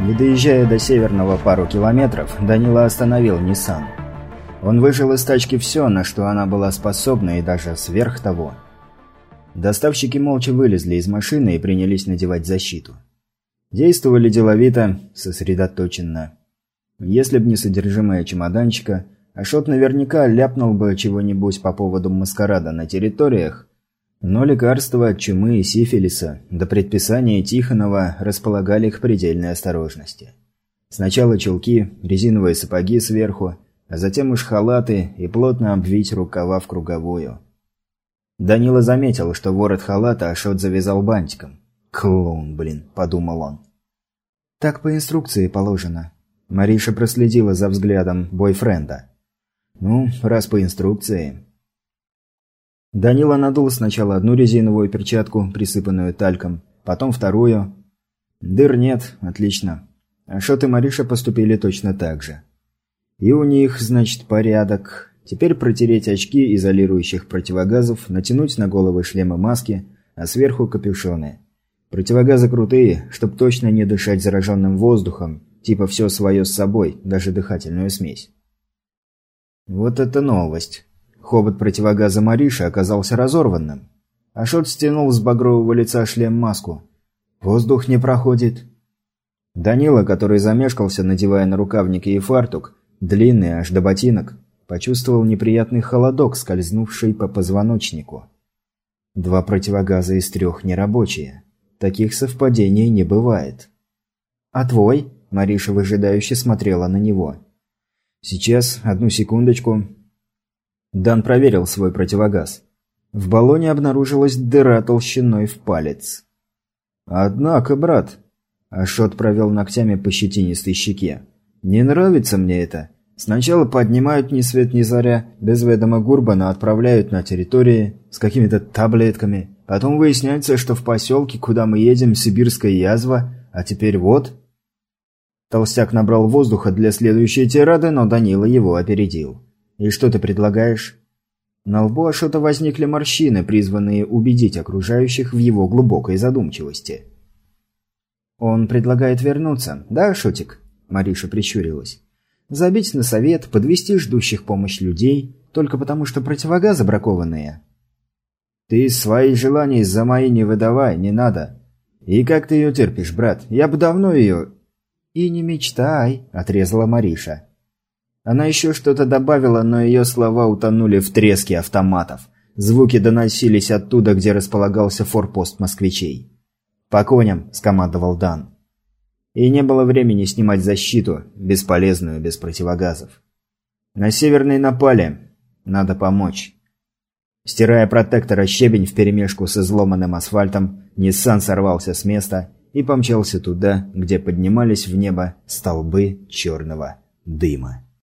Не доезжая до Северного пару километров, Данила остановил Ниссан. Он выжил из тачки все, на что она была способна, и даже сверх того. Доставщики молча вылезли из машины и принялись надевать защиту. Действовали деловито, сосредоточенно. Если б не содержимое чемоданчика, Ашот наверняка ляпнул бы чего-нибудь по поводу маскарада на территориях, но лекарства от чумы и сифилиса до предписания Тихонова располагали к предельной осторожности. Сначала чулки, резиновые сапоги сверху, а затем уж халаты и плотно обвить рукава в круговую. Данила заметил, что ворот халата Ашот завязал бантиком. «Клоун, блин», – подумал он. «Так по инструкции положено». Мариша проследила за взглядом бойфренда. «Ну, раз по инструкции...» Данила надул сначала одну резиновую перчатку, присыпанную тальком, потом вторую. Дыр нет, отлично. Ашот и Мариша поступили точно так же. И у них, значит, порядок. Теперь протереть очки изолирующих противогазов, натянуть на головы шлемы маски, а сверху капюшоны. Противогазы крутые, чтоб точно не дышать зараженным воздухом, типа все свое с собой, даже дыхательную смесь. Вот это новость. Хобот противогаза Мариши оказался разорванным. Ашот стянул с багрового лица шлем-маску. «Воздух не проходит». Данила, который замешкался, надевая на рукавники и фартук, длинный аж до ботинок, почувствовал неприятный холодок, скользнувший по позвоночнику. Два противогаза из трех нерабочие. Таких совпадений не бывает. «А твой?» – Мариша выжидающе смотрела на него. «Сейчас, одну секундочку». Дан проверил свой противогаз. В баллоне обнаружилась дыра толщиной в палец. «Однако, брат...» Ашот провел ногтями по щетинистой щеке. «Не нравится мне это. Сначала поднимают ни свет ни заря, без ведома Гурбана отправляют на территории с какими-то таблетками. Потом выясняется, что в поселке, куда мы едем, сибирская язва, а теперь вот...» Толстяк набрал воздуха для следующей тирады, но Данила его опередил. «И что ты предлагаешь?» На лбу Ашота возникли морщины, призванные убедить окружающих в его глубокой задумчивости. «Он предлагает вернуться, да, Шотик?» Мариша прищурилась. «Забить на совет, подвести ждущих помощь людей, только потому что противогазы бракованные». «Ты свои желания за мои не выдавай, не надо. И как ты ее терпишь, брат? Я бы давно ее...» «И не мечтай», — отрезала Мариша. Она еще что-то добавила, но ее слова утонули в треске автоматов. Звуки доносились оттуда, где располагался форпост москвичей. «По коням», – скомандовал Дан. И не было времени снимать защиту, бесполезную, без противогазов. На северной напали. Надо помочь. Стирая протектора щебень вперемешку с изломанным асфальтом, Ниссан сорвался с места и помчался туда, где поднимались в небо столбы черного дыма.